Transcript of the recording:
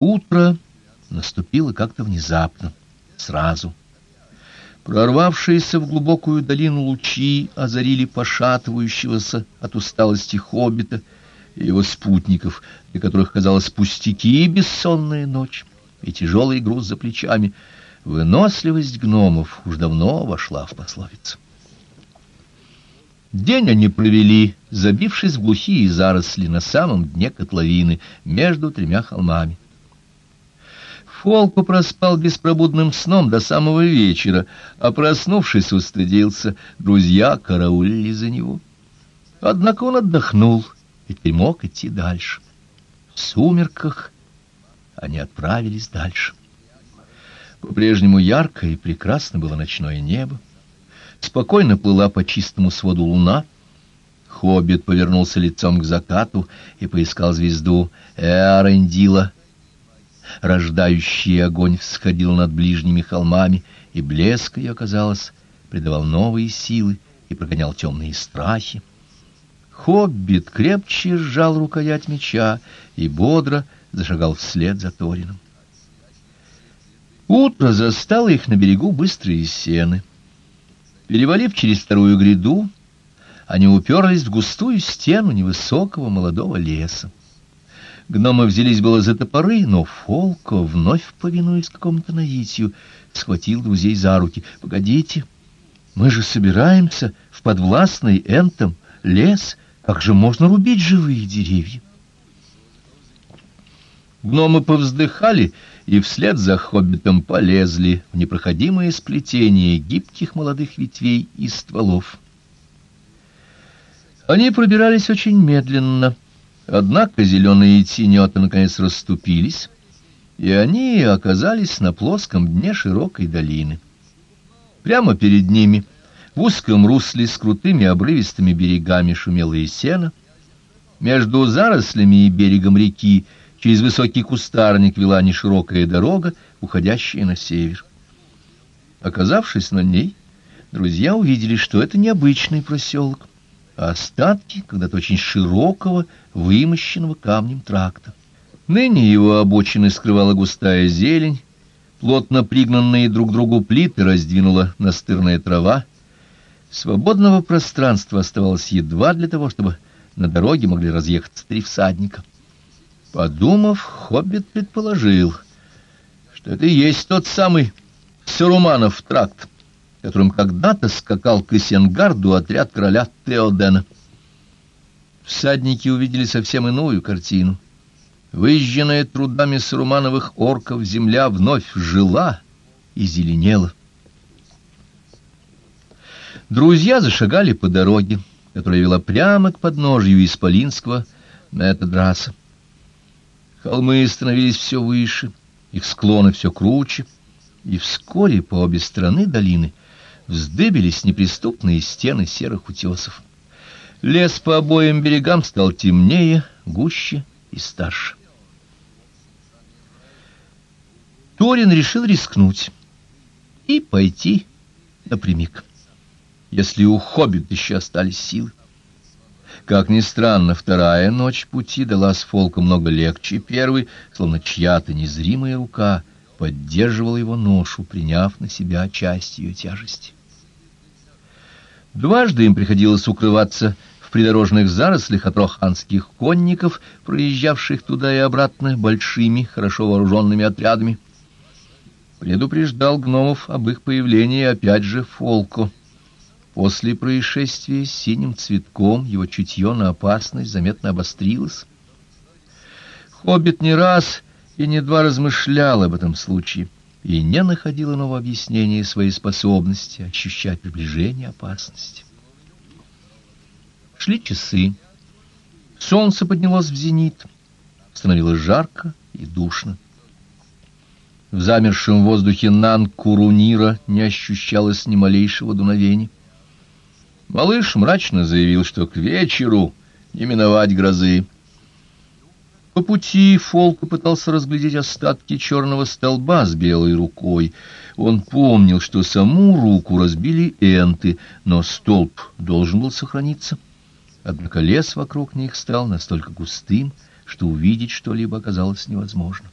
Утро наступило как-то внезапно, сразу. Прорвавшиеся в глубокую долину лучи озарили пошатывающегося от усталости хоббита и его спутников, для которых казалось пустяки и бессонная ночь, и тяжелый груз за плечами. Выносливость гномов уж давно вошла в пословицу. День они провели, забившись в глухие заросли на самом дне котловины между тремя холмами. Фолку проспал беспробудным сном до самого вечера, а проснувшись, устыдился. Друзья караулили за него. Однако он отдохнул и теперь мог идти дальше. В сумерках они отправились дальше. По-прежнему ярко и прекрасно было ночное небо. Спокойно плыла по чистому своду луна. Хоббит повернулся лицом к закату и поискал звезду Эарендила. Рождающий огонь всходил над ближними холмами, и блеск ее, казалось, придавал новые силы и прогонял темные страхи. Хоббит крепче сжал рукоять меча и бодро зашагал вслед за Торином. Утро застало их на берегу быстрые сены. Перевалив через вторую гряду, они уперлись в густую стену невысокого молодого леса. Гномы взялись было за топоры, но Фолко, вновь повинуясь какому-то наитию, схватил друзей за руки. «Погодите, мы же собираемся в подвластный Энтом лес. Как же можно рубить живые деревья?» Гномы повздыхали и вслед за хоббитом полезли в непроходимое сплетение гибких молодых ветвей и стволов. Они пробирались очень медленно, однако зеленые тенета наконец расступились, и они оказались на плоском дне широкой долины. Прямо перед ними, в узком русле с крутыми обрывистыми берегами шумело и между зарослями и берегом реки Через высокий кустарник вела неширокая дорога, уходящая на север. Оказавшись на ней, друзья увидели, что это необычный проселок, а остатки когда-то очень широкого, вымощенного камнем тракта. Ныне его обочины скрывала густая зелень, плотно пригнанные друг к другу плиты раздвинула настырная трава. Свободного пространства оставалось едва для того, чтобы на дороге могли разъехаться три всадника. Подумав, Хоббит предположил, что это и есть тот самый Саруманов тракт, которым когда-то скакал к Исенгарду отряд короля Теодена. Всадники увидели совсем иную картину. Выжженная трудами Сарумановых орков земля вновь жила и зеленела. Друзья зашагали по дороге, которая вела прямо к подножью Исполинского Метадраса. Холмы становились все выше, их склоны все круче, и вскоре по обе стороны долины вздыбились неприступные стены серых утесов. Лес по обоим берегам стал темнее, гуще и старше. Торин решил рискнуть и пойти напрямик, если у хоббит еще остались силы. Как ни странно, вторая ночь пути далась Фолку много легче первой, словно чья-то незримая рука поддерживала его ношу, приняв на себя часть ее тяжести. Дважды им приходилось укрываться в придорожных зарослях от роханских конников, проезжавших туда и обратно большими, хорошо вооруженными отрядами. Предупреждал гномов об их появлении опять же Фолко. После происшествия с синим цветком его чутье на опасность заметно обострилось. Хоббит не раз и не два размышлял об этом случае и не находил иного объяснения своей способности ощущать приближение опасности. Шли часы. Солнце поднялось в зенит. Становилось жарко и душно. В замершем воздухе Нан-Курунира не ощущалось ни малейшего дуновения. Малыш мрачно заявил, что к вечеру не миновать грозы. По пути Фолк пытался разглядеть остатки черного столба с белой рукой. Он помнил, что саму руку разбили энты, но столб должен был сохраниться. Однако лес вокруг них стал настолько густым, что увидеть что-либо оказалось невозможно.